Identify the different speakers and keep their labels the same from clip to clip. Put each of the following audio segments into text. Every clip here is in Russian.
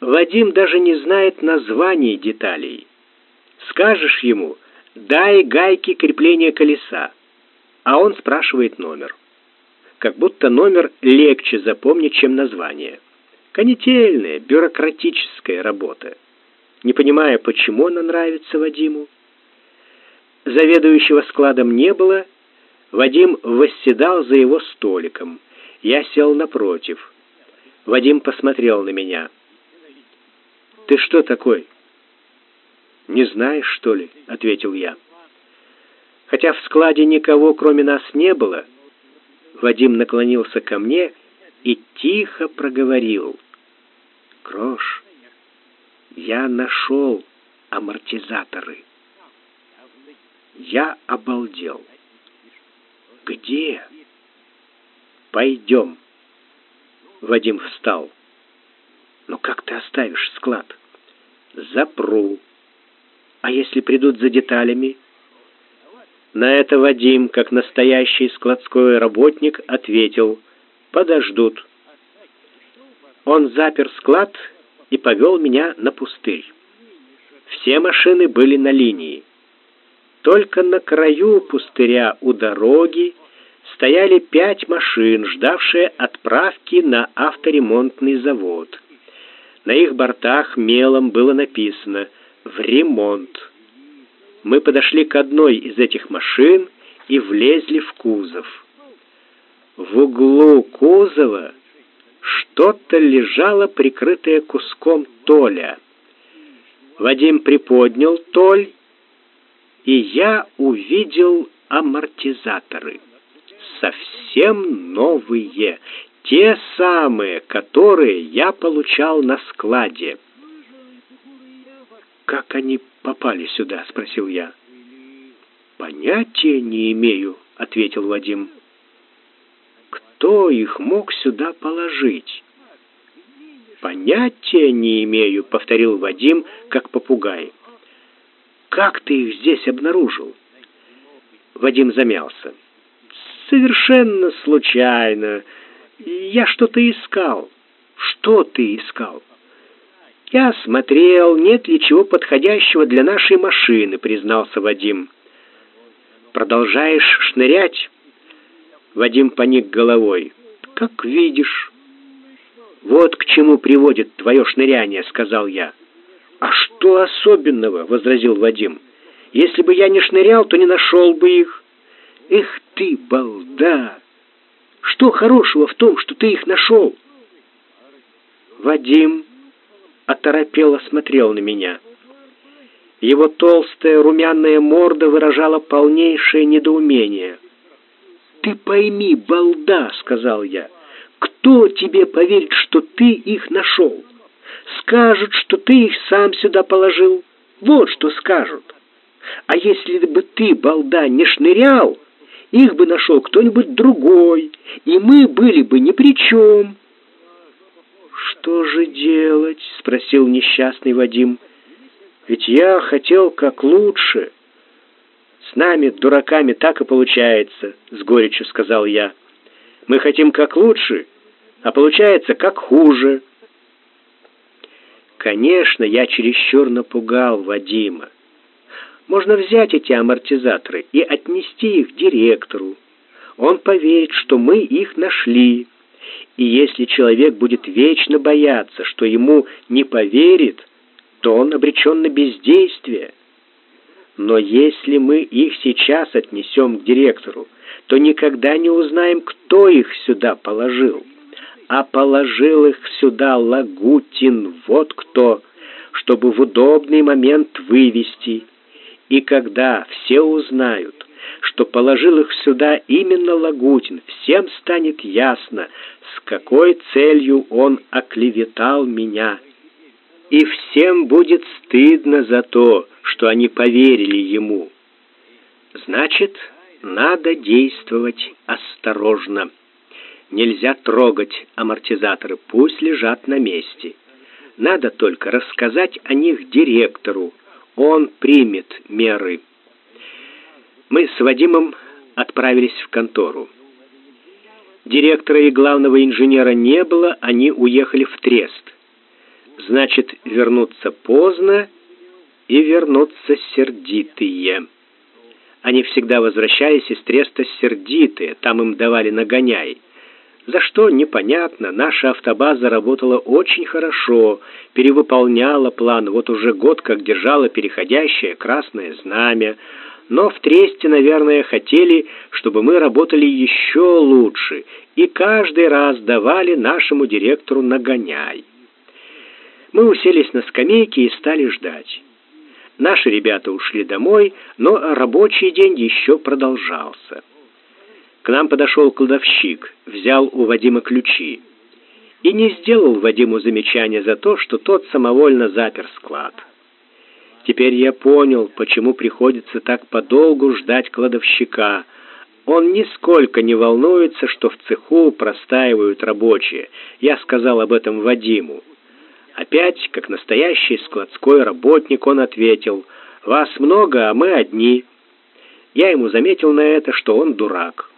Speaker 1: Вадим даже не знает названий деталей. Скажешь ему «дай гайки крепления колеса», а он спрашивает номер. Как будто номер легче запомнить, чем название. Конетельная, бюрократическая работа. Не понимая, почему она нравится Вадиму. Заведующего складом не было, Вадим восседал за его столиком. Я сел напротив. Вадим посмотрел на меня. «Ты что такой?» «Не знаешь, что ли?» — ответил я. Хотя в складе никого, кроме нас, не было, Вадим наклонился ко мне и тихо проговорил. «Крош, я нашел амортизаторы». Я обалдел. «Где?» «Пойдем». Вадим встал. «Но как ты оставишь склад?» «Запру». «А если придут за деталями?» На это Вадим, как настоящий складской работник, ответил «Подождут». Он запер склад и повел меня на пустырь. Все машины были на линии. Только на краю пустыря у дороги стояли пять машин, ждавшие отправки на авторемонтный завод. На их бортах мелом было написано «В ремонт». Мы подошли к одной из этих машин и влезли в кузов. В углу кузова что-то лежало, прикрытое куском толя. Вадим приподнял толь, и я увидел амортизаторы. Совсем новые, те самые, которые я получал на складе. «Как они попали сюда?» — спросил я. «Понятия не имею», — ответил Вадим. «Кто их мог сюда положить?» «Понятия не имею», — повторил Вадим, как попугай. «Как ты их здесь обнаружил?» Вадим замялся. «Совершенно случайно. Я что-то искал». «Что ты искал?» «Я смотрел, нет ли чего подходящего для нашей машины», — признался Вадим. «Продолжаешь шнырять?» Вадим поник головой. «Как видишь». «Вот к чему приводит твое шныряние», — сказал я. «А что особенного?» — возразил Вадим. «Если бы я не шнырял, то не нашел бы их». «Эх ты, балда! Что хорошего в том, что ты их нашел?» Вадим оторопело смотрел на меня. Его толстая румяная морда выражала полнейшее недоумение. «Ты пойми, балда!» — сказал я. «Кто тебе поверит, что ты их нашел? Скажут, что ты их сам сюда положил. Вот что скажут. А если бы ты, балда, не шнырял, их бы нашел кто-нибудь другой, и мы были бы ни при чем». «Что же делать?» — спросил несчастный Вадим. «Ведь я хотел как лучше». «С нами, дураками, так и получается», — с горечью сказал я. «Мы хотим как лучше, а получается как хуже». Конечно, я чересчур напугал Вадима. Можно взять эти амортизаторы и отнести их директору. Он поверит, что мы их нашли. И если человек будет вечно бояться, что ему не поверит, то он обречен на бездействие. Но если мы их сейчас отнесем к директору, то никогда не узнаем, кто их сюда положил. А положил их сюда Лагутин, вот кто, чтобы в удобный момент вывести. И когда все узнают, что положил их сюда именно Лагутин, всем станет ясно, с какой целью он оклеветал меня. И всем будет стыдно за то, что они поверили ему. Значит, надо действовать осторожно. Нельзя трогать амортизаторы, пусть лежат на месте. Надо только рассказать о них директору. Он примет меры. Мы с Вадимом отправились в контору. Директора и главного инженера не было, они уехали в Трест. значит вернуться поздно и вернуться сердитые. Они всегда возвращались из треста сердитые, там им давали нагоняй. За что, непонятно, наша автобаза работала очень хорошо, перевыполняла план, вот уже год как держала переходящее красное знамя, но в Тресте, наверное, хотели, чтобы мы работали еще лучше, и каждый раз давали нашему директору нагоняй. Мы уселись на скамейке и стали ждать. Наши ребята ушли домой, но рабочий день еще продолжался. К нам подошел кладовщик, взял у Вадима ключи и не сделал Вадиму замечания за то, что тот самовольно запер склад. Теперь я понял, почему приходится так подолгу ждать кладовщика. Он нисколько не волнуется, что в цеху простаивают рабочие. Я сказал об этом Вадиму. Опять, как настоящий складской работник, он ответил: "Вас много, а мы одни". Я ему заметил на это, что он дурак.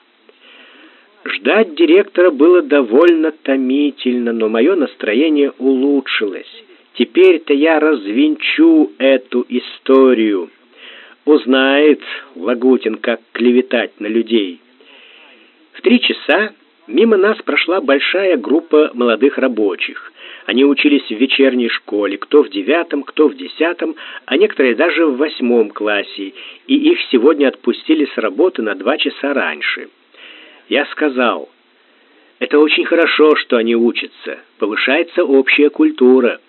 Speaker 1: Ждать директора было довольно томительно, но мое настроение улучшилось. Теперь-то я развенчу эту историю. Узнает Лагутин, как клеветать на людей. В три часа мимо нас прошла большая группа молодых рабочих. Они учились в вечерней школе, кто в девятом, кто в десятом, а некоторые даже в восьмом классе, и их сегодня отпустили с работы на два часа раньше. Я сказал, это очень хорошо, что они учатся, повышается общая культура.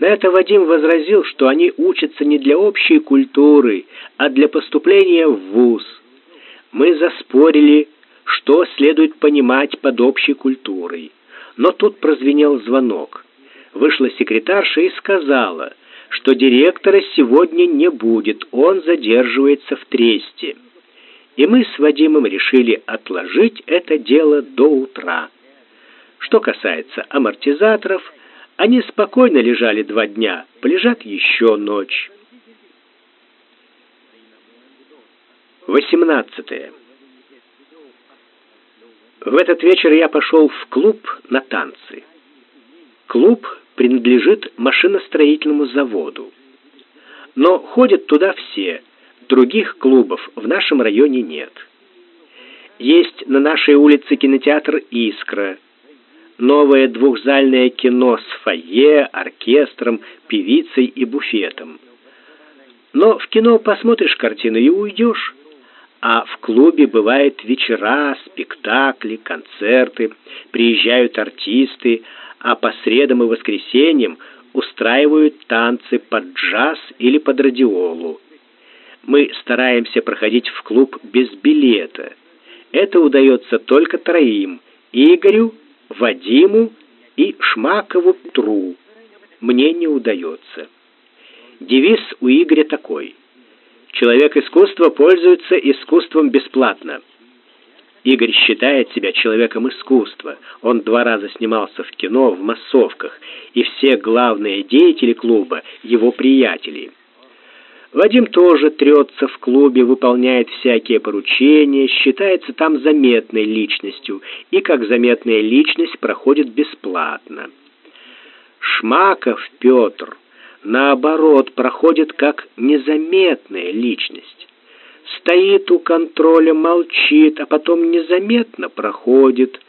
Speaker 1: На это Вадим возразил, что они учатся не для общей культуры, а для поступления в вуз. Мы заспорили, что следует понимать под общей культурой. Но тут прозвенел звонок. Вышла секретарша и сказала, что директора сегодня не будет, он задерживается в Тресте и мы с Вадимом решили отложить это дело до утра. Что касается амортизаторов, они спокойно лежали два дня, полежат еще ночь. 18. В этот вечер я пошел в клуб на танцы. Клуб принадлежит машиностроительному заводу. Но ходят туда все – Других клубов в нашем районе нет. Есть на нашей улице кинотеатр «Искра», новое двухзальное кино с фойе, оркестром, певицей и буфетом. Но в кино посмотришь картину и уйдешь. А в клубе бывают вечера, спектакли, концерты, приезжают артисты, а по средам и воскресеньям устраивают танцы под джаз или под радиолу мы стараемся проходить в клуб без билета. Это удается только троим: Игорю, Вадиму и Шмакову Тру. Мне не удается. Девиз у Игоря такой: Человек искусства пользуется искусством бесплатно. Игорь считает себя человеком искусства. Он два раза снимался в кино в массовках, и все главные деятели клуба его приятели. Вадим тоже трется в клубе, выполняет всякие поручения, считается там заметной личностью и как заметная личность проходит бесплатно. Шмаков Петр, наоборот, проходит как незаметная личность. Стоит у контроля, молчит, а потом незаметно проходит.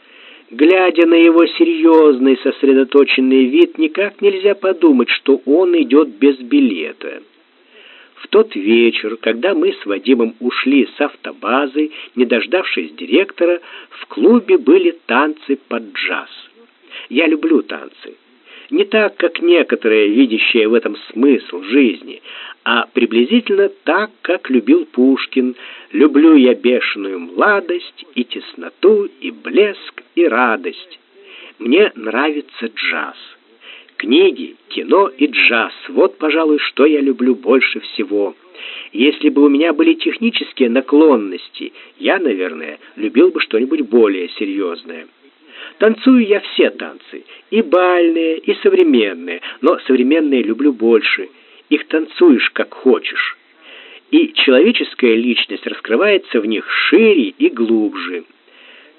Speaker 1: Глядя на его серьезный, сосредоточенный вид, никак нельзя подумать, что он идет без билета. В тот вечер, когда мы с Вадимом ушли с автобазы, не дождавшись директора, в клубе были танцы под джаз. Я люблю танцы. Не так, как некоторые, видящие в этом смысл жизни, а приблизительно так, как любил Пушкин. Люблю я бешеную младость и тесноту, и блеск, и радость. Мне нравится джаз. Книги, кино и джаз – вот, пожалуй, что я люблю больше всего. Если бы у меня были технические наклонности, я, наверное, любил бы что-нибудь более серьезное. Танцую я все танцы, и бальные, и современные, но современные люблю больше. Их танцуешь как хочешь. И человеческая личность раскрывается в них шире и глубже.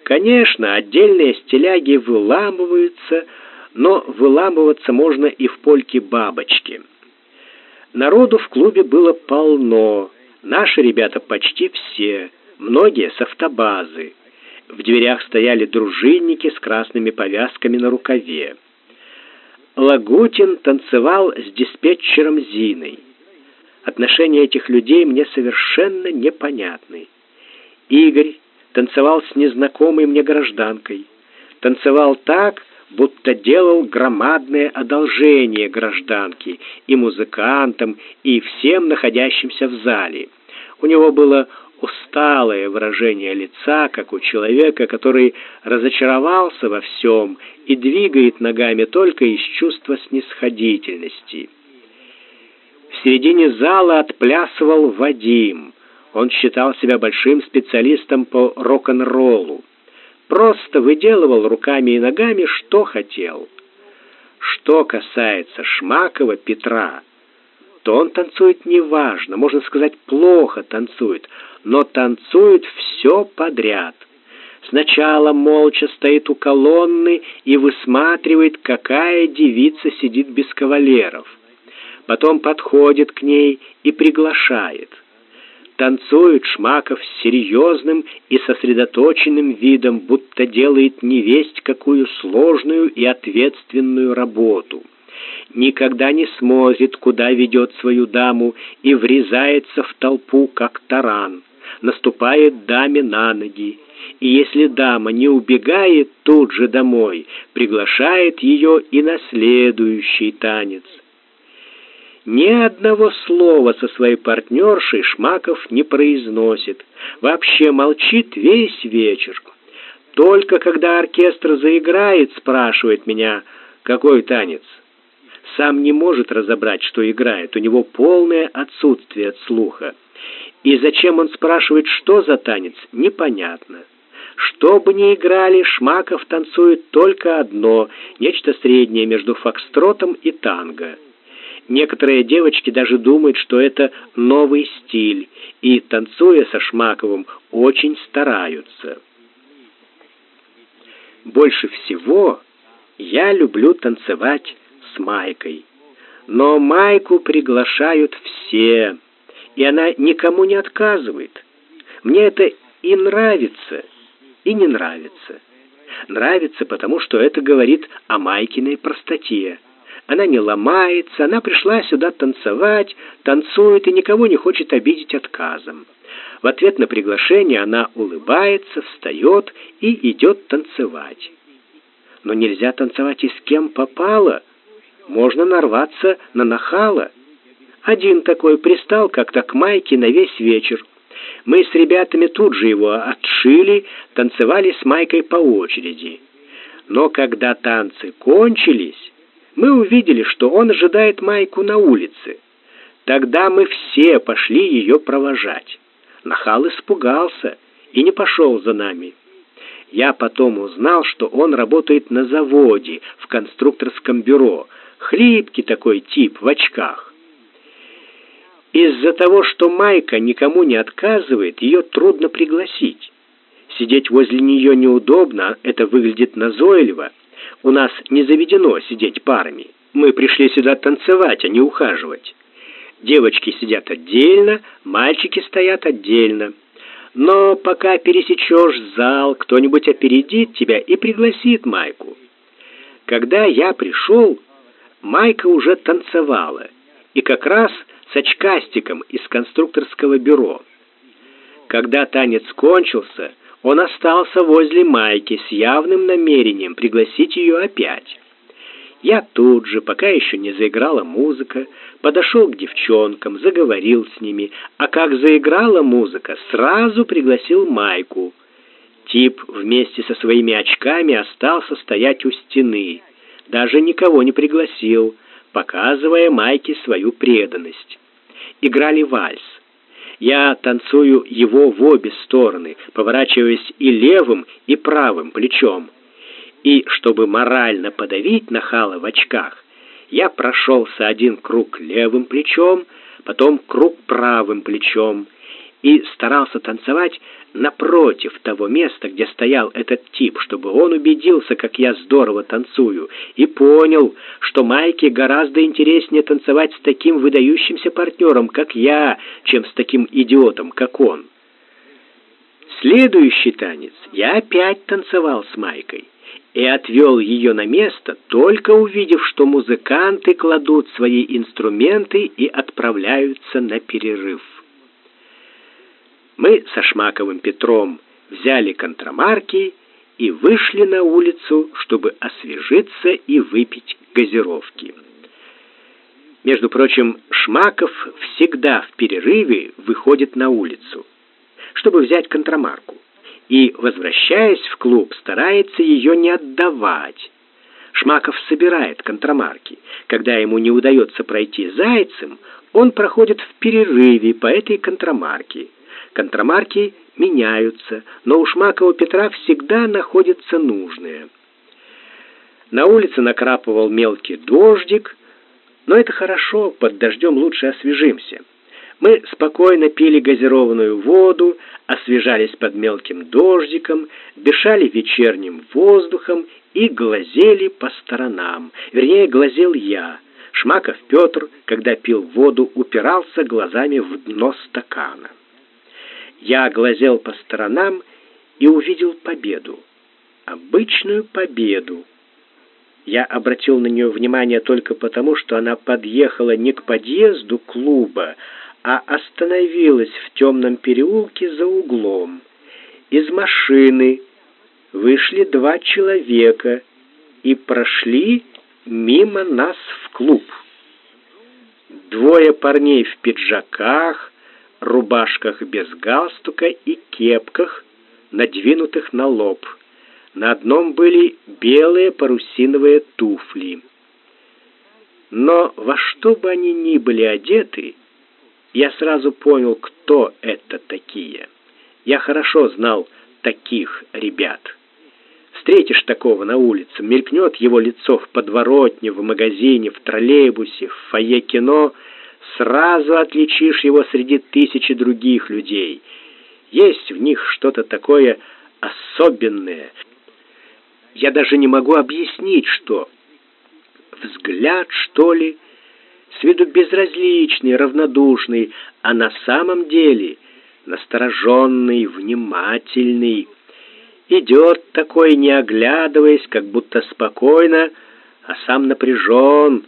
Speaker 1: Конечно, отдельные стиляги выламываются, но выламываться можно и в польке бабочки. Народу в клубе было полно. Наши ребята почти все, многие с автобазы. В дверях стояли дружинники с красными повязками на рукаве. Лагутин танцевал с диспетчером Зиной. Отношения этих людей мне совершенно непонятны. Игорь танцевал с незнакомой мне гражданкой. Танцевал так, будто делал громадное одолжение гражданке и музыкантам, и всем находящимся в зале. У него было усталое выражение лица, как у человека, который разочаровался во всем и двигает ногами только из чувства снисходительности. В середине зала отплясывал Вадим. Он считал себя большим специалистом по рок-н-роллу. Просто выделывал руками и ногами, что хотел. Что касается Шмакова Петра, то он танцует неважно, можно сказать, плохо танцует, но танцует все подряд. Сначала молча стоит у колонны и высматривает, какая девица сидит без кавалеров. Потом подходит к ней и приглашает. Танцует Шмаков с серьезным и сосредоточенным видом, будто делает невесть какую сложную и ответственную работу. Никогда не смотрит, куда ведет свою даму, и врезается в толпу, как таран, наступает даме на ноги, и если дама не убегает тут же домой, приглашает ее и на следующий танец. Ни одного слова со своей партнершей Шмаков не произносит, вообще молчит весь вечер. Только когда оркестр заиграет, спрашивает меня, какой танец сам не может разобрать, что играет, у него полное отсутствие от слуха. И зачем он спрашивает, что за танец, непонятно. Что бы ни играли, Шмаков танцует только одно, нечто среднее между фокстротом и танго. Некоторые девочки даже думают, что это новый стиль, и, танцуя со Шмаковым, очень стараются. Больше всего я люблю танцевать с Майкой. Но Майку приглашают все, и она никому не отказывает. Мне это и нравится, и не нравится. Нравится, потому что это говорит о Майкиной простоте. Она не ломается, она пришла сюда танцевать, танцует и никого не хочет обидеть отказом. В ответ на приглашение она улыбается, встает и идет танцевать. Но нельзя танцевать и с кем попало можно нарваться на нахала. Один такой пристал как-то к Майке на весь вечер. Мы с ребятами тут же его отшили, танцевали с Майкой по очереди. Но когда танцы кончились, мы увидели, что он ожидает Майку на улице. Тогда мы все пошли ее провожать. Нахал испугался и не пошел за нами. Я потом узнал, что он работает на заводе в конструкторском бюро, Хлипкий такой тип в очках. Из-за того, что Майка никому не отказывает, ее трудно пригласить. Сидеть возле нее неудобно, это выглядит назойливо. У нас не заведено сидеть парами. Мы пришли сюда танцевать, а не ухаживать. Девочки сидят отдельно, мальчики стоят отдельно. Но пока пересечешь зал, кто-нибудь опередит тебя и пригласит Майку. Когда я пришел, Майка уже танцевала, и как раз с очкастиком из конструкторского бюро. Когда танец кончился, он остался возле Майки с явным намерением пригласить ее опять. Я тут же, пока еще не заиграла музыка, подошел к девчонкам, заговорил с ними, а как заиграла музыка, сразу пригласил Майку. Тип вместе со своими очками остался стоять у стены даже никого не пригласил, показывая Майке свою преданность. Играли вальс. Я танцую его в обе стороны, поворачиваясь и левым, и правым плечом. И чтобы морально подавить нахала в очках, я прошелся один круг левым плечом, потом круг правым плечом, и старался танцевать напротив того места, где стоял этот тип, чтобы он убедился, как я здорово танцую, и понял, что Майке гораздо интереснее танцевать с таким выдающимся партнером, как я, чем с таким идиотом, как он. Следующий танец я опять танцевал с Майкой и отвел ее на место, только увидев, что музыканты кладут свои инструменты и отправляются на перерыв. Мы со Шмаковым Петром взяли контрамарки и вышли на улицу, чтобы освежиться и выпить газировки. Между прочим, Шмаков всегда в перерыве выходит на улицу, чтобы взять контрамарку, и, возвращаясь в клуб, старается ее не отдавать. Шмаков собирает контрамарки. Когда ему не удается пройти зайцем, он проходит в перерыве по этой контрамарке. Контрамарки меняются, но у Шмакова Петра всегда находится нужное. На улице накрапывал мелкий дождик, но это хорошо, под дождем лучше освежимся. Мы спокойно пили газированную воду, освежались под мелким дождиком, дышали вечерним воздухом и глазели по сторонам. Вернее, глазел я. Шмаков Петр, когда пил воду, упирался глазами в дно стакана. Я глазел по сторонам и увидел победу. Обычную победу. Я обратил на нее внимание только потому, что она подъехала не к подъезду клуба, а остановилась в темном переулке за углом. Из машины вышли два человека и прошли мимо нас в клуб. Двое парней в пиджаках, рубашках без галстука и кепках, надвинутых на лоб. На одном были белые парусиновые туфли. Но во что бы они ни были одеты, я сразу понял, кто это такие. Я хорошо знал таких ребят. Встретишь такого на улице, мелькнет его лицо в подворотне, в магазине, в троллейбусе, в фойе кино — сразу отличишь его среди тысячи других людей. Есть в них что-то такое особенное. Я даже не могу объяснить, что. Взгляд, что ли, с виду безразличный, равнодушный, а на самом деле настороженный, внимательный. Идет такой, не оглядываясь, как будто спокойно, а сам напряжен,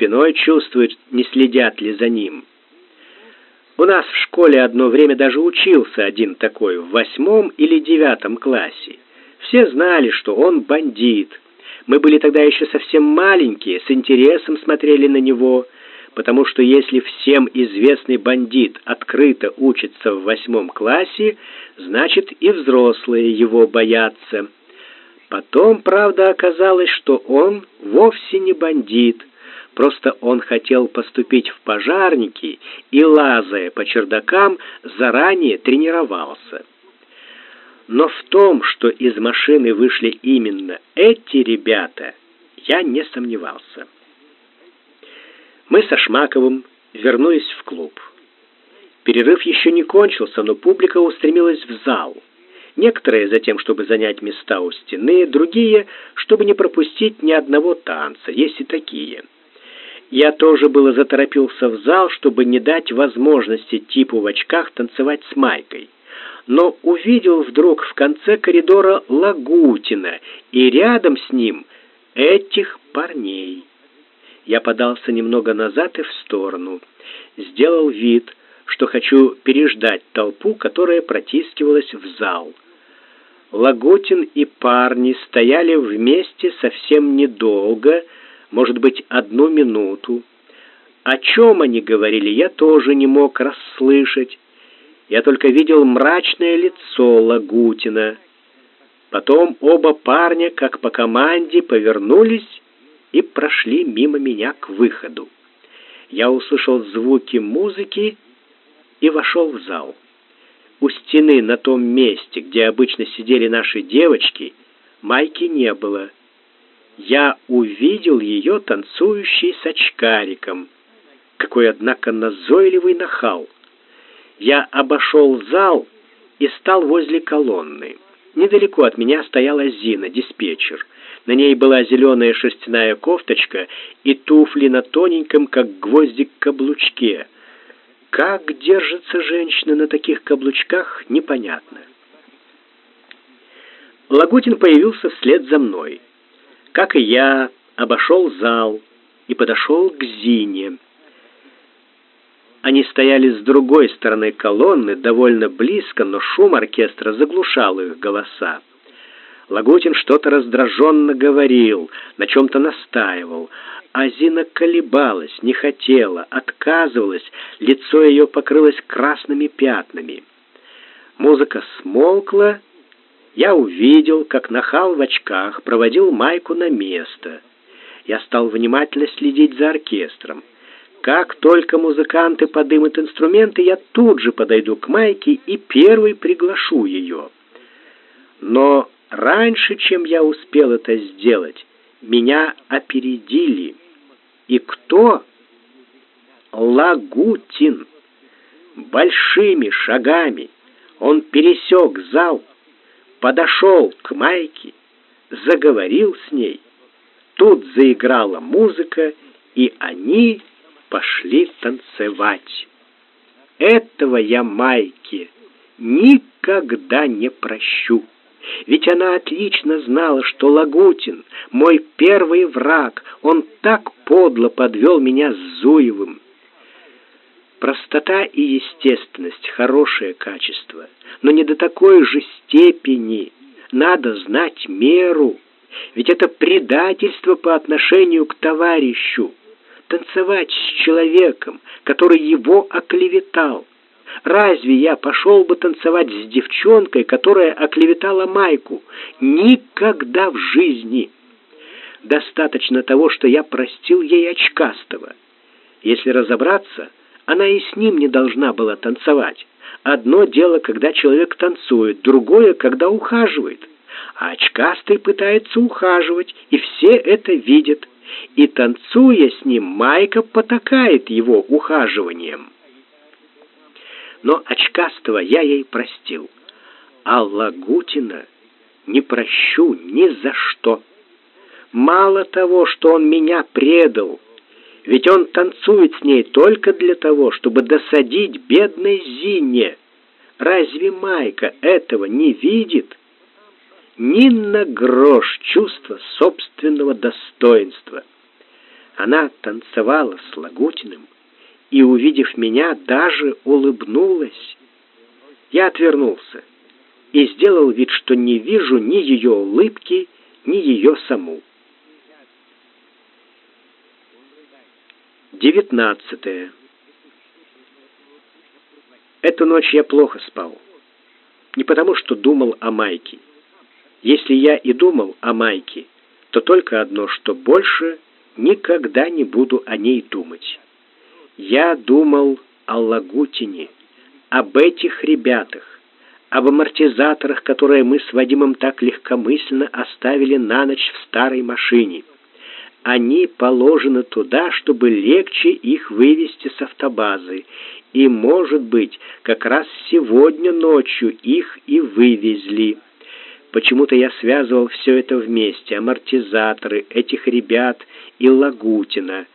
Speaker 1: спиной чувствует, не следят ли за ним. У нас в школе одно время даже учился один такой, в восьмом или девятом классе. Все знали, что он бандит. Мы были тогда еще совсем маленькие, с интересом смотрели на него, потому что если всем известный бандит открыто учится в восьмом классе, значит и взрослые его боятся. Потом, правда, оказалось, что он вовсе не бандит, Просто он хотел поступить в пожарники и, лазая по чердакам, заранее тренировался. Но в том, что из машины вышли именно эти ребята, я не сомневался. Мы со Шмаковым вернулись в клуб. Перерыв еще не кончился, но публика устремилась в зал. Некоторые за тем, чтобы занять места у стены, другие, чтобы не пропустить ни одного танца, есть и такие – я тоже было заторопился в зал, чтобы не дать возможности типу в очках танцевать с Майкой. Но увидел вдруг в конце коридора Лагутина и рядом с ним этих парней. Я подался немного назад и в сторону. Сделал вид, что хочу переждать толпу, которая протискивалась в зал. Лагутин и парни стояли вместе совсем недолго, может быть, одну минуту. О чем они говорили, я тоже не мог расслышать. Я только видел мрачное лицо Лагутина. Потом оба парня, как по команде, повернулись и прошли мимо меня к выходу. Я услышал звуки музыки и вошел в зал. У стены на том месте, где обычно сидели наши девочки, майки не было я увидел ее танцующей с очкариком. Какой, однако, назойливый нахал. Я обошел зал и стал возле колонны. Недалеко от меня стояла Зина, диспетчер. На ней была зеленая шерстяная кофточка и туфли на тоненьком, как гвоздик, каблучке. Как держится женщина на таких каблучках, непонятно. Лагутин появился вслед за мной. Как и я, обошел зал и подошел к Зине. Они стояли с другой стороны колонны, довольно близко, но шум оркестра заглушал их голоса. Лагутин что-то раздраженно говорил, на чем-то настаивал, а Зина колебалась, не хотела, отказывалась, лицо ее покрылось красными пятнами. Музыка смолкла, я увидел, как нахал в очках проводил майку на место. Я стал внимательно следить за оркестром. Как только музыканты подымут инструменты, я тут же подойду к Майке и первый приглашу ее. Но раньше, чем я успел это сделать, меня опередили. И кто? Лагутин. Большими шагами он пересек зал, подошел к Майке, заговорил с ней. Тут заиграла музыка, и они пошли танцевать. Этого я Майке никогда не прощу. Ведь она отлично знала, что Лагутин — мой первый враг. Он так подло подвел меня с Зуевым. Простота и естественность — хорошее качество, но не до такой же степени. Надо знать меру, ведь это предательство по отношению к товарищу танцевать с человеком, который его оклеветал. Разве я пошел бы танцевать с девчонкой, которая оклеветала Майку? Никогда в жизни. Достаточно того, что я простил ей очкастого. Если разобраться, она и с ним не должна была танцевать. Одно дело, когда человек танцует, другое, когда ухаживает. А очкастый пытается ухаживать, и все это видят и, танцуя с ним, Майка потакает его ухаживанием. Но очкастого я ей простил, а Лагутина не прощу ни за что. Мало того, что он меня предал, ведь он танцует с ней только для того, чтобы досадить бедной Зине. Разве Майка этого не видит? ни на грош чувства собственного достоинства. Она танцевала с Лагутиным и, увидев меня, даже улыбнулась. Я отвернулся и сделал вид, что не вижу ни ее улыбки, ни ее саму. Девятнадцатое. Эту ночь я плохо спал. Не потому, что думал о Майке. Если я и думал о Майке, то только одно, что больше никогда не буду о ней думать. Я думал о Лагутине, об этих ребятах, об амортизаторах, которые мы с Вадимом так легкомысленно оставили на ночь в старой машине. Они положены туда, чтобы легче их вывести с автобазы, и, может быть, как раз сегодня ночью их и вывезли. Почему-то я связывал все это вместе, амортизаторы, этих ребят и Лагутина.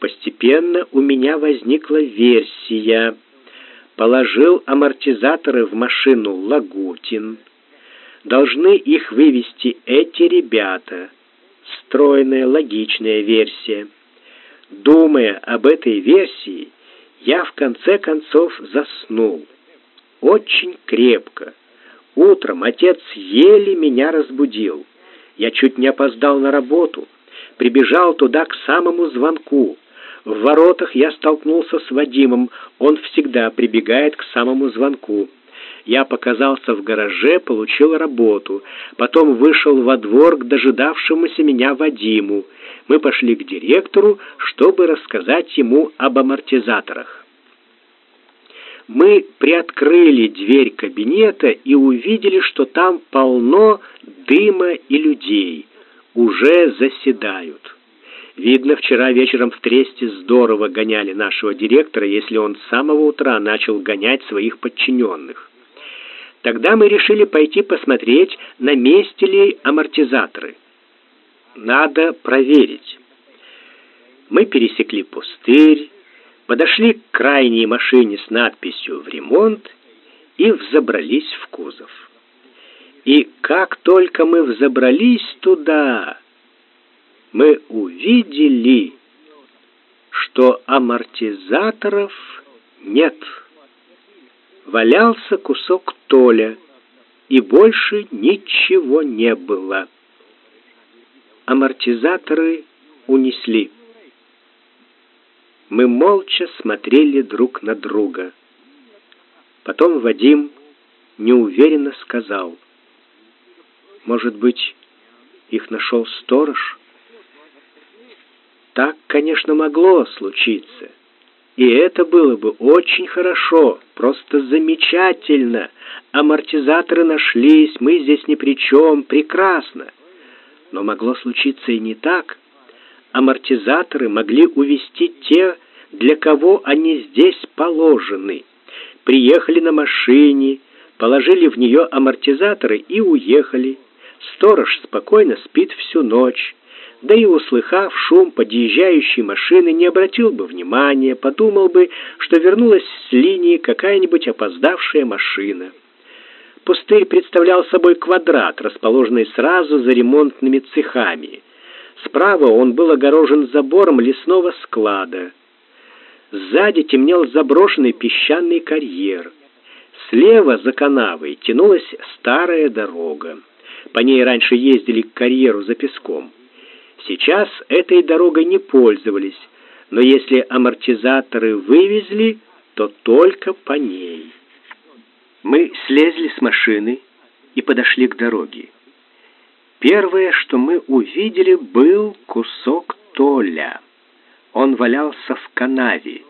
Speaker 1: Постепенно у меня возникла версия. Положил амортизаторы в машину Лагутин. Должны их вывести эти ребята. Стройная, логичная версия. Думая об этой версии, я в конце концов заснул. Очень крепко. Утром отец еле меня разбудил. Я чуть не опоздал на работу. Прибежал туда к самому звонку. В воротах я столкнулся с Вадимом. Он всегда прибегает к самому звонку. Я показался в гараже, получил работу. Потом вышел во двор к дожидавшемуся меня Вадиму. Мы пошли к директору, чтобы рассказать ему об амортизаторах мы приоткрыли дверь кабинета и увидели, что там полно дыма и людей. Уже заседают. Видно, вчера вечером в Тресте здорово гоняли нашего директора, если он с самого утра начал гонять своих подчиненных. Тогда мы решили пойти посмотреть, на месте ли амортизаторы. Надо проверить. Мы пересекли пустырь, подошли к крайней машине с надписью «В ремонт» и взобрались в кузов. И как только мы взобрались туда, мы увидели, что амортизаторов нет. Валялся кусок толя, и больше ничего не было. Амортизаторы унесли. Мы молча смотрели друг на друга. Потом Вадим неуверенно сказал: "Может быть, их нашел сторож?" Так, конечно, могло случиться. И это было бы очень хорошо, просто замечательно. Амортизаторы нашлись, мы здесь ни при чем, прекрасно. Но могло случиться и не так. Амортизаторы могли увести те, для кого они здесь положены. Приехали на машине, положили в нее амортизаторы и уехали. Сторож спокойно спит всю ночь да и, услыхав шум подъезжающей машины, не обратил бы внимания, подумал бы, что вернулась с линии какая-нибудь опоздавшая машина. Пустырь представлял собой квадрат, расположенный сразу за ремонтными цехами. Справа он был огорожен забором лесного склада. Сзади темнел заброшенный песчаный карьер. Слева за канавой тянулась старая дорога. По ней раньше ездили к карьеру за песком. Сейчас этой дорогой не пользовались, но если амортизаторы вывезли, то только по ней. Мы слезли с машины и подошли к дороге. Первое, что мы увидели, был кусок толя. Он валялся в канаве.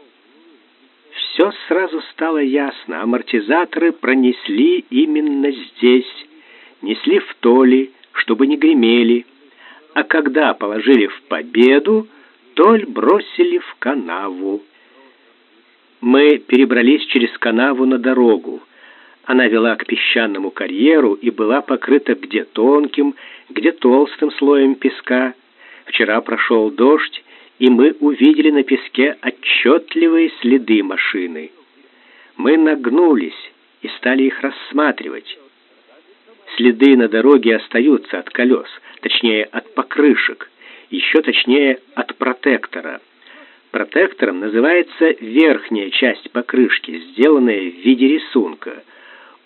Speaker 1: Все сразу стало ясно. Амортизаторы пронесли именно здесь, несли в толе, чтобы не гремели, а когда положили в победу, толь бросили в канаву. Мы перебрались через канаву на дорогу. Она вела к песчаному карьеру и была покрыта где тонким, где толстым слоем песка. Вчера прошел дождь, и мы увидели на песке отчетливые следы машины. Мы нагнулись и стали их рассматривать. Следы на дороге остаются от колес, точнее от покрышек, еще точнее от протектора. Протектором называется верхняя часть покрышки, сделанная в виде рисунка.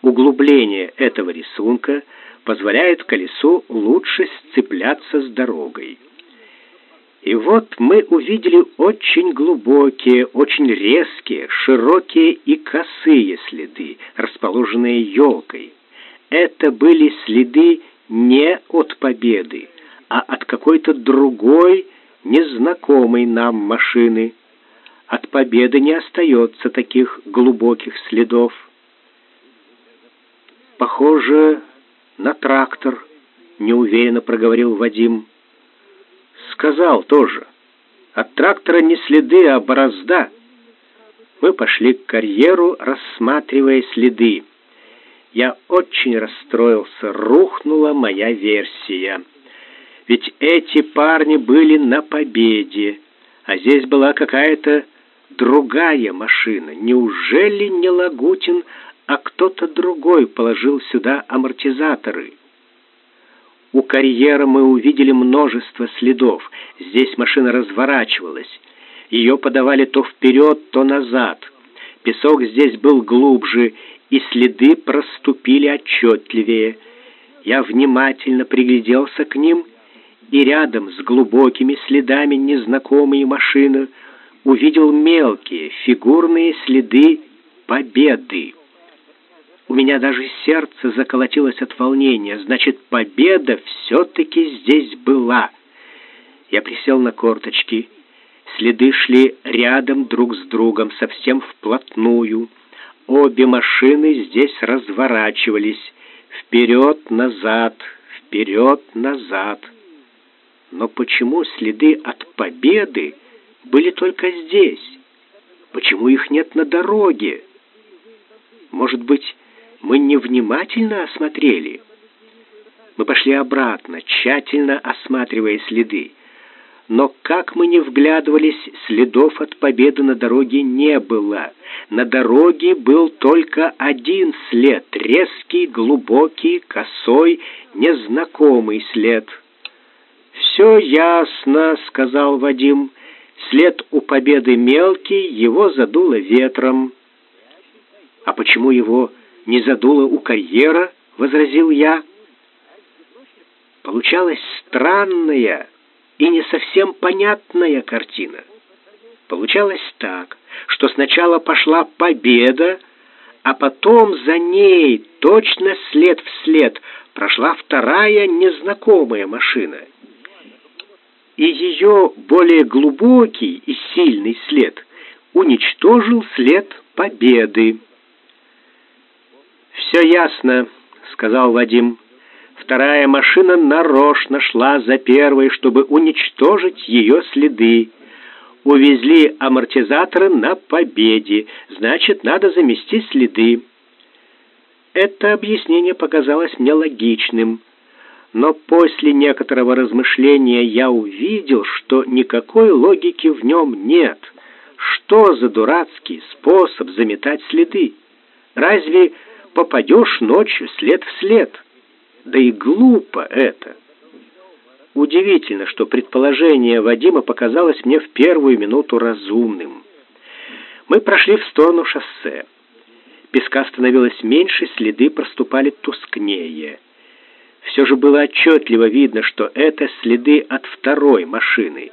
Speaker 1: Углубление этого рисунка позволяет колесу лучше сцепляться с дорогой. И вот мы увидели очень глубокие, очень резкие, широкие и косые следы, расположенные елкой это были следы не от победы, а от какой-то другой, незнакомой нам машины. От победы не остается таких глубоких следов. Похоже на трактор, неуверенно проговорил Вадим. Сказал тоже. От трактора не следы, а борозда. Мы пошли к карьеру, рассматривая следы. Я очень расстроился, рухнула моя версия. Ведь эти парни были на победе, а здесь была какая-то другая машина. Неужели не Лагутин, а кто-то другой положил сюда амортизаторы? У карьера мы увидели множество следов. Здесь машина разворачивалась. Ее подавали то вперед, то назад. Песок здесь был глубже, и следы проступили отчетливее. Я внимательно пригляделся к ним, и рядом с глубокими следами незнакомой машины увидел мелкие фигурные следы победы. У меня даже сердце заколотилось от волнения. Значит, победа все-таки здесь была. Я присел на корточки. Следы шли рядом друг с другом, совсем вплотную. Обе машины здесь разворачивались. Вперед-назад, вперед-назад. Но почему следы от победы были только здесь? Почему их нет на дороге? Может быть, мы невнимательно осмотрели? Мы пошли обратно, тщательно осматривая следы. Но как мы не вглядывались, следов от победы на дороге не было. На дороге был только один след, резкий, глубокий, косой, незнакомый след. «Все ясно», — сказал Вадим. «След у победы мелкий, его задуло ветром». «А почему его не задуло у карьера?» — возразил я. Получалась странная и не совсем понятная картина. Получалось так, что сначала пошла победа, а потом за ней точно след в след прошла вторая незнакомая машина. И ее более глубокий и сильный след уничтожил след победы. «Все ясно», — сказал Вадим. Вторая машина нарочно шла за первой, чтобы уничтожить ее следы. Увезли амортизаторы на победе, значит, надо замести следы. Это объяснение показалось мне логичным, но после некоторого размышления я увидел, что никакой логики в нем нет. Что за дурацкий способ заметать следы? Разве попадешь ночью след в след? Да и глупо это. Удивительно, что предположение Вадима показалось мне в первую минуту разумным. Мы прошли в сторону шоссе. Песка становилось меньше, следы проступали тускнее. Все же было отчетливо видно, что это следы от второй машины.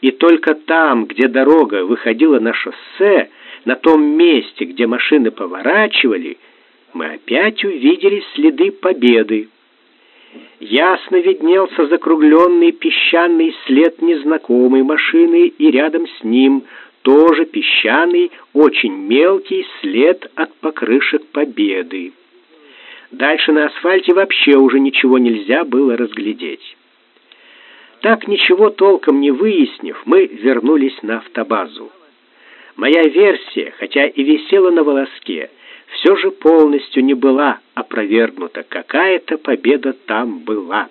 Speaker 1: И только там, где дорога выходила на шоссе, на том месте, где машины поворачивали, мы опять увидели следы победы. Ясно виднелся закругленный песчаный след незнакомой машины, и рядом с ним тоже песчаный, очень мелкий след от покрышек победы. Дальше на асфальте вообще уже ничего нельзя было разглядеть. Так ничего толком не выяснив, мы вернулись на автобазу. Моя версия, хотя и висела на волоске, все же полностью не была опровергнута. Какая-то победа там была.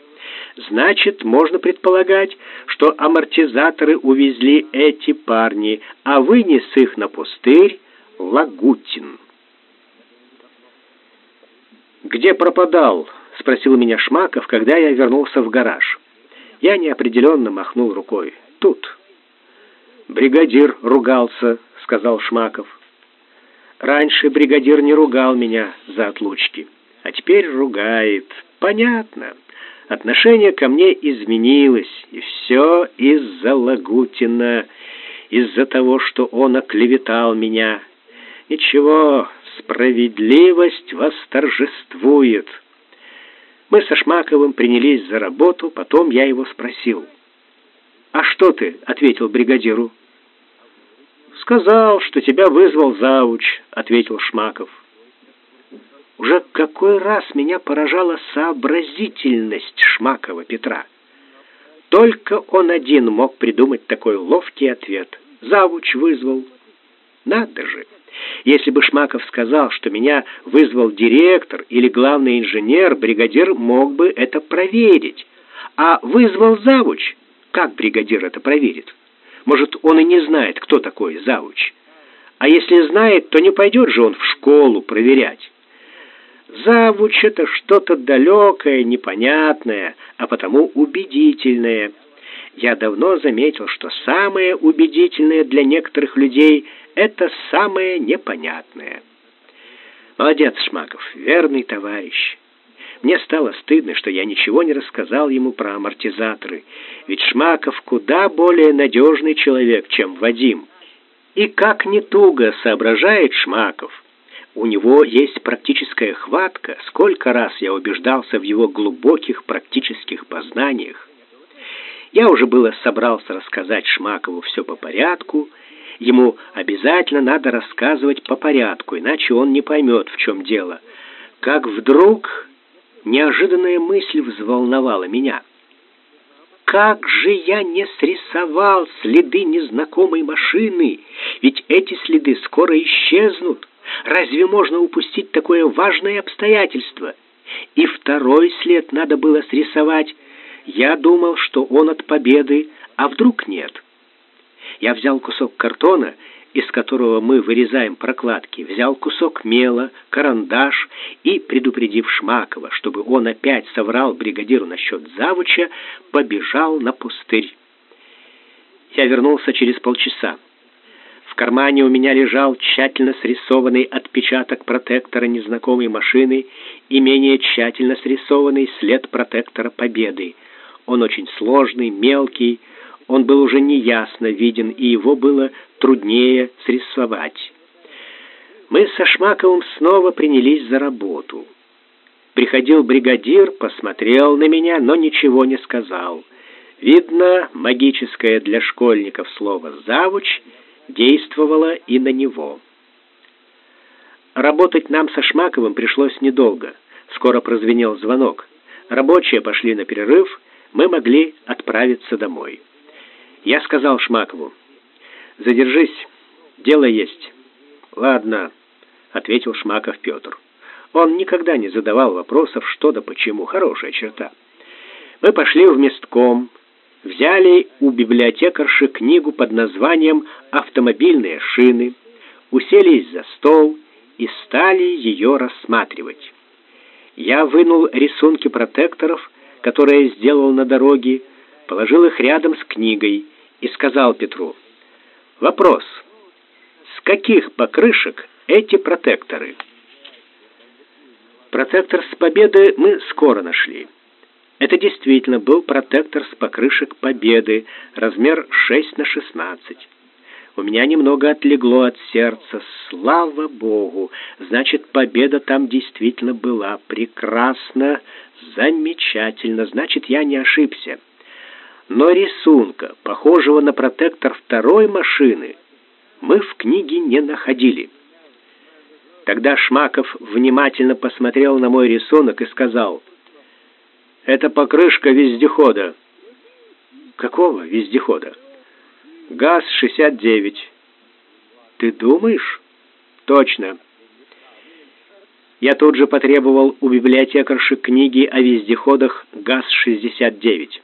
Speaker 1: Значит, можно предполагать, что амортизаторы увезли эти парни, а вынес их на пустырь Лагутин. «Где пропадал?» — спросил меня Шмаков, когда я вернулся в гараж. Я неопределенно махнул рукой. «Тут». «Бригадир ругался», — сказал Шмаков. Раньше бригадир не ругал меня за отлучки, а теперь ругает. Понятно. Отношение ко мне изменилось, и все из-за Лагутина, из-за того, что он оклеветал меня. Ничего, справедливость восторжествует. Мы со Шмаковым принялись за работу, потом я его спросил. «А что ты?» — ответил бригадиру. «Сказал, что тебя вызвал завуч», — ответил Шмаков. Уже какой раз меня поражала сообразительность Шмакова Петра. Только он один мог придумать такой ловкий ответ. Завуч вызвал. Надо же! Если бы Шмаков сказал, что меня вызвал директор или главный инженер, бригадир мог бы это проверить. А вызвал завуч, как бригадир это проверит? Может, он и не знает, кто такой завуч. А если знает, то не пойдет же он в школу проверять. Завуч — это что-то далекое, непонятное, а потому убедительное. Я давно заметил, что самое убедительное для некоторых людей — это самое непонятное. Молодец, Шмаков, верный товарищ. Мне стало стыдно, что я ничего не рассказал ему про амортизаторы, ведь Шмаков куда более надежный человек, чем Вадим. И как не туго соображает Шмаков. У него есть практическая хватка, сколько раз я убеждался в его глубоких практических познаниях. Я уже было собрался рассказать Шмакову все по порядку, Ему обязательно надо рассказывать по порядку, иначе он не поймет, в чем дело. Как вдруг Неожиданная мысль взволновала меня. как же я не срисовал следы незнакомой машины? Ведь эти следы скоро исчезнут. Разве можно упустить такое важное обстоятельство? И второй след надо было срисовать. Я думал, что он от победы, а вдруг нет. Я взял кусок картона из которого мы вырезаем прокладки, взял кусок мела, карандаш и, предупредив Шмакова, чтобы он опять соврал бригадиру насчет завуча, побежал на пустырь. Я вернулся через полчаса. В кармане у меня лежал тщательно срисованный отпечаток протектора незнакомой машины и менее тщательно срисованный след протектора Победы. Он очень сложный, мелкий, он был уже неясно виден, и его было труднее срисовать. Мы со Шмаковым снова принялись за работу. Приходил бригадир, посмотрел на меня, но ничего не сказал. Видно, магическое для школьников слово «завуч» действовало и на него. Работать нам со Шмаковым пришлось недолго. Скоро прозвенел звонок. Рабочие пошли на перерыв, мы могли отправиться домой. Я сказал Шмакову, «Задержись, дело есть». «Ладно», — ответил Шмаков Петр. Он никогда не задавал вопросов, что да почему, хорошая черта. Мы пошли в местком, взяли у библиотекарши книгу под названием «Автомобильные шины», уселись за стол и стали ее рассматривать. Я вынул рисунки протекторов, которые сделал на дороге, положил их рядом с книгой и сказал Петру, «Вопрос, с каких покрышек эти протекторы?» Протектор с Победы мы скоро нашли. Это действительно был протектор с покрышек Победы, размер 6 на 16. У меня немного отлегло от сердца. Слава Богу! Значит, победа там действительно была. Прекрасно, замечательно. Значит, я не ошибся но рисунка, похожего на протектор второй машины, мы в книге не находили. Тогда Шмаков внимательно посмотрел на мой рисунок и сказал, «Это покрышка вездехода». «Какого вездехода?» «ГАЗ-69». «Ты думаешь?» «Точно». Я тут же потребовал у библиотекарши книги о вездеходах ГАЗ-69.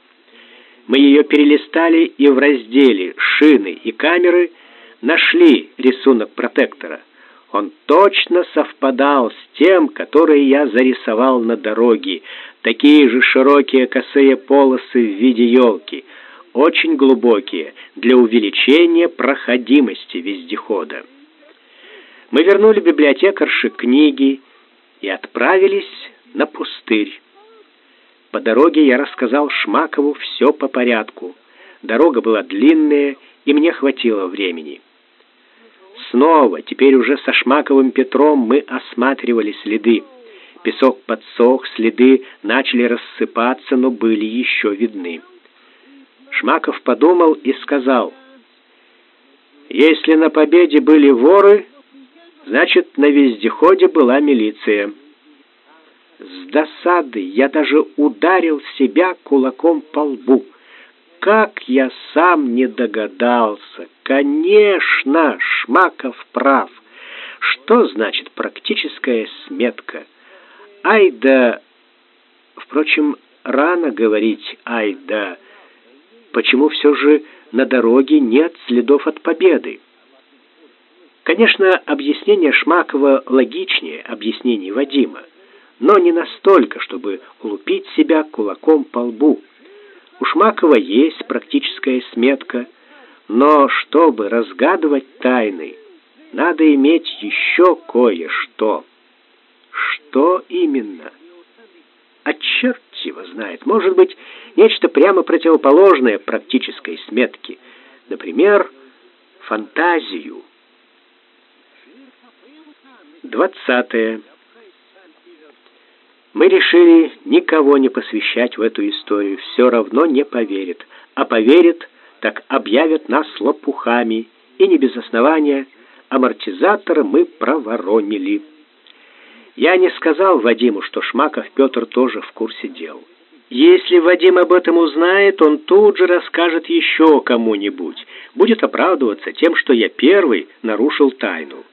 Speaker 1: Мы ее перелистали и в разделе «Шины и камеры» нашли рисунок протектора. Он точно совпадал с тем, который я зарисовал на дороге. Такие же широкие косые полосы в виде елки, очень глубокие, для увеличения проходимости вездехода. Мы вернули библиотекарше книги и отправились на пустырь. По дороге я рассказал Шмакову все по порядку. Дорога была длинная, и мне хватило времени. Снова, теперь уже со Шмаковым Петром, мы осматривали следы. Песок подсох, следы начали рассыпаться, но были еще видны. Шмаков подумал и сказал, «Если на победе были воры, значит, на вездеходе была милиция». С досады я даже ударил себя кулаком по лбу. Как я сам не догадался! Конечно, Шмаков прав. Что значит практическая сметка? Ай да... Впрочем, рано говорить «ай да». Почему все же на дороге нет следов от победы? Конечно, объяснение Шмакова логичнее объяснений Вадима но не настолько, чтобы лупить себя кулаком по лбу. У Шмакова есть практическая сметка, но чтобы разгадывать тайны, надо иметь еще кое-что. Что именно? А черт его знает. Может быть, нечто прямо противоположное практической сметке. Например, фантазию. Двадцатое. Мы решили никого не посвящать в эту историю, все равно не поверит. А поверит, так объявят нас лопухами. И не без основания амортизатора мы проворонили. Я не сказал Вадиму, что Шмаков Петр тоже в курсе дел. Если Вадим об этом узнает, он тут же расскажет еще кому-нибудь. Будет оправдываться тем, что я первый нарушил тайну.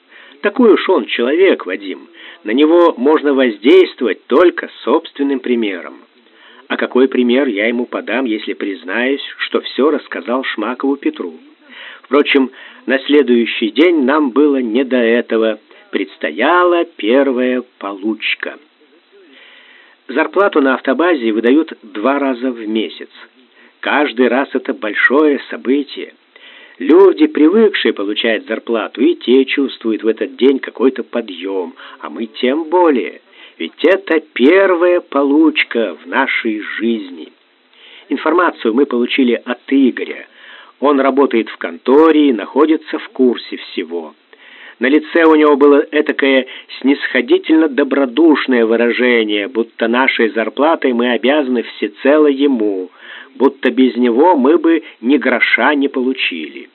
Speaker 1: Такой уж он человек, Вадим. На него можно воздействовать только собственным примером. А какой пример я ему подам, если признаюсь, что все рассказал Шмакову Петру? Впрочем, на следующий день нам было не до этого. Предстояла первая получка. Зарплату на автобазе выдают два раза в месяц. Каждый раз это большое событие. Люди, привыкшие получать зарплату, и те чувствуют в этот день какой-то подъем, а мы тем более. Ведь это первая получка в нашей жизни. Информацию мы получили от Игоря. Он работает в конторе и находится в курсе всего. На лице у него было этакое снисходительно добродушное выражение, будто нашей зарплатой мы обязаны всецело ему, будто без него мы бы ни гроша не получили.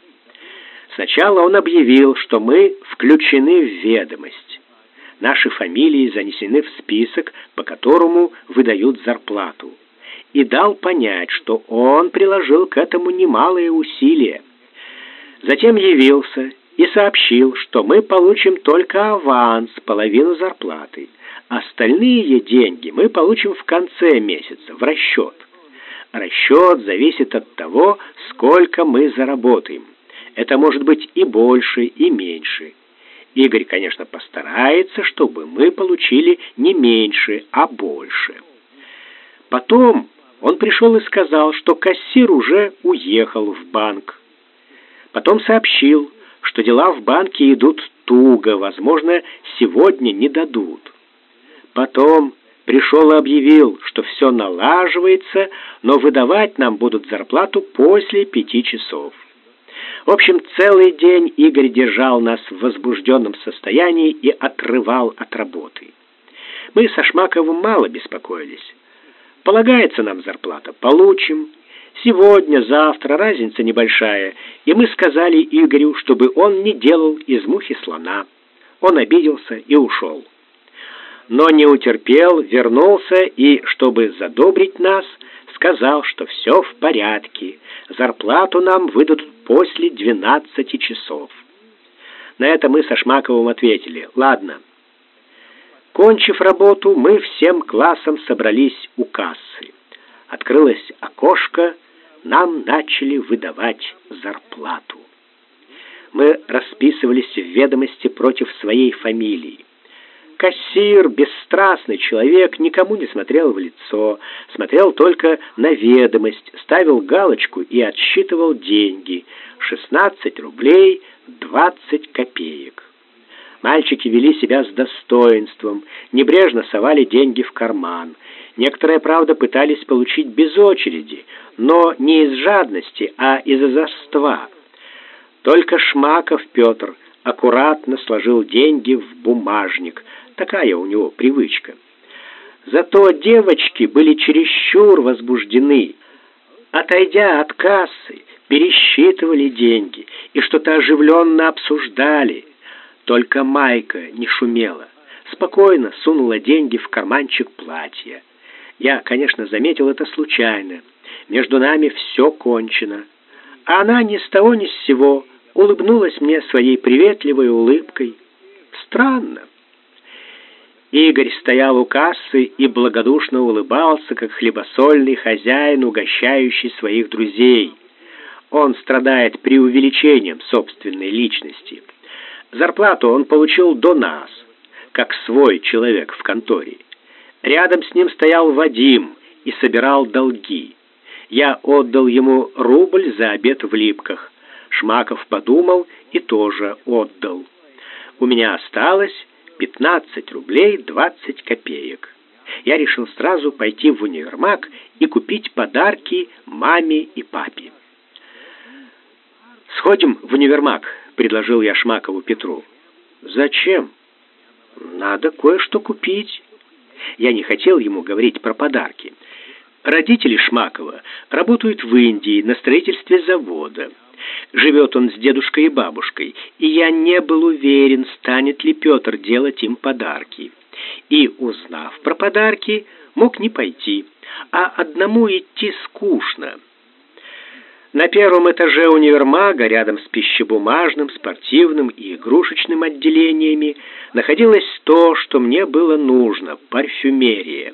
Speaker 1: Сначала он объявил, что мы включены в ведомость. Наши фамилии занесены в список, по которому выдают зарплату. И дал понять, что он приложил к этому немалые усилия. Затем явился и сообщил, что мы получим только аванс, половину зарплаты. Остальные деньги мы получим в конце месяца, в расчет. Расчет зависит от того, сколько мы заработаем. Это может быть и больше, и меньше. Игорь, конечно, постарается, чтобы мы получили не меньше, а больше. Потом он пришел и сказал, что кассир уже уехал в банк. Потом сообщил, что дела в банке идут туго, возможно, сегодня не дадут. Потом пришел и объявил, что все налаживается, но выдавать нам будут зарплату после пяти часов. В общем, целый день Игорь держал нас в возбужденном состоянии и отрывал от работы. Мы со Шмаковым мало беспокоились. Полагается нам зарплата, получим. Сегодня, завтра разница небольшая, и мы сказали Игорю, чтобы он не делал из мухи слона. Он обиделся и ушел. Но не утерпел, вернулся и, чтобы задобрить нас, сказал, что все в порядке, зарплату нам выдадут после 12 часов. На это мы со Шмаковым ответили, ладно. Кончив работу, мы всем классом собрались у кассы. Открылось окошко, нам начали выдавать зарплату. Мы расписывались в ведомости против своей фамилии. Кассир, бесстрастный человек, никому не смотрел в лицо, смотрел только на ведомость, ставил галочку и отсчитывал деньги. 16 рублей 20 копеек. Мальчики вели себя с достоинством, небрежно совали деньги в карман. Некоторые, правда, пытались получить без очереди, но не из жадности, а из озорства. Только Шмаков Петр аккуратно сложил деньги в бумажник. Такая у него привычка. Зато девочки были чересчур возбуждены. Отойдя от кассы, пересчитывали деньги и что-то оживленно обсуждали. Только Майка не шумела. Спокойно сунула деньги в карманчик платья. Я, конечно, заметил это случайно. Между нами все кончено. А она ни с того ни с сего улыбнулась мне своей приветливой улыбкой. Странно. Игорь стоял у кассы и благодушно улыбался, как хлебосольный хозяин, угощающий своих друзей. Он страдает преувеличением собственной личности. Зарплату он получил до нас, как свой человек в конторе. Рядом с ним стоял Вадим и собирал долги. Я отдал ему рубль за обед в Липках. Шмаков подумал и тоже отдал. У меня осталось 15 рублей 20 копеек. Я решил сразу пойти в универмаг и купить подарки маме и папе. «Сходим в универмаг», — предложил я Шмакову Петру. «Зачем?» «Надо кое-что купить». Я не хотел ему говорить про подарки. Родители Шмакова работают в Индии на строительстве завода. Живет он с дедушкой и бабушкой, и я не был уверен, станет ли Петр делать им подарки. И, узнав про подарки, мог не пойти, а одному идти скучно. На первом этаже универмага, рядом с пищебумажным, спортивным и игрушечным отделениями, находилось то, что мне было нужно – парфюмерия.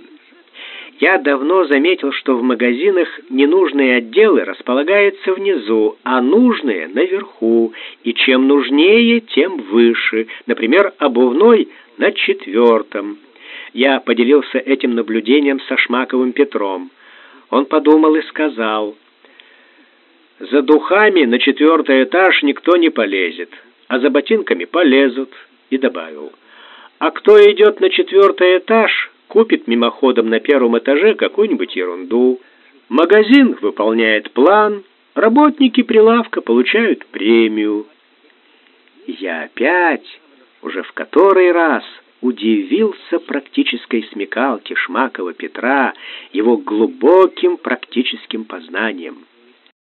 Speaker 1: Я давно заметил, что в магазинах ненужные отделы располагаются внизу, а нужные – наверху, и чем нужнее, тем выше. Например, обувной – на четвертом. Я поделился этим наблюдением со Шмаковым Петром. Он подумал и сказал, «За духами на четвертый этаж никто не полезет, а за ботинками полезут», и добавил, «А кто идет на четвертый этаж, купит мимоходом на первом этаже какую-нибудь ерунду. Магазин выполняет план, работники прилавка получают премию. Я опять, уже в который раз, удивился практической смекалке Шмакова Петра, его глубоким практическим познанием.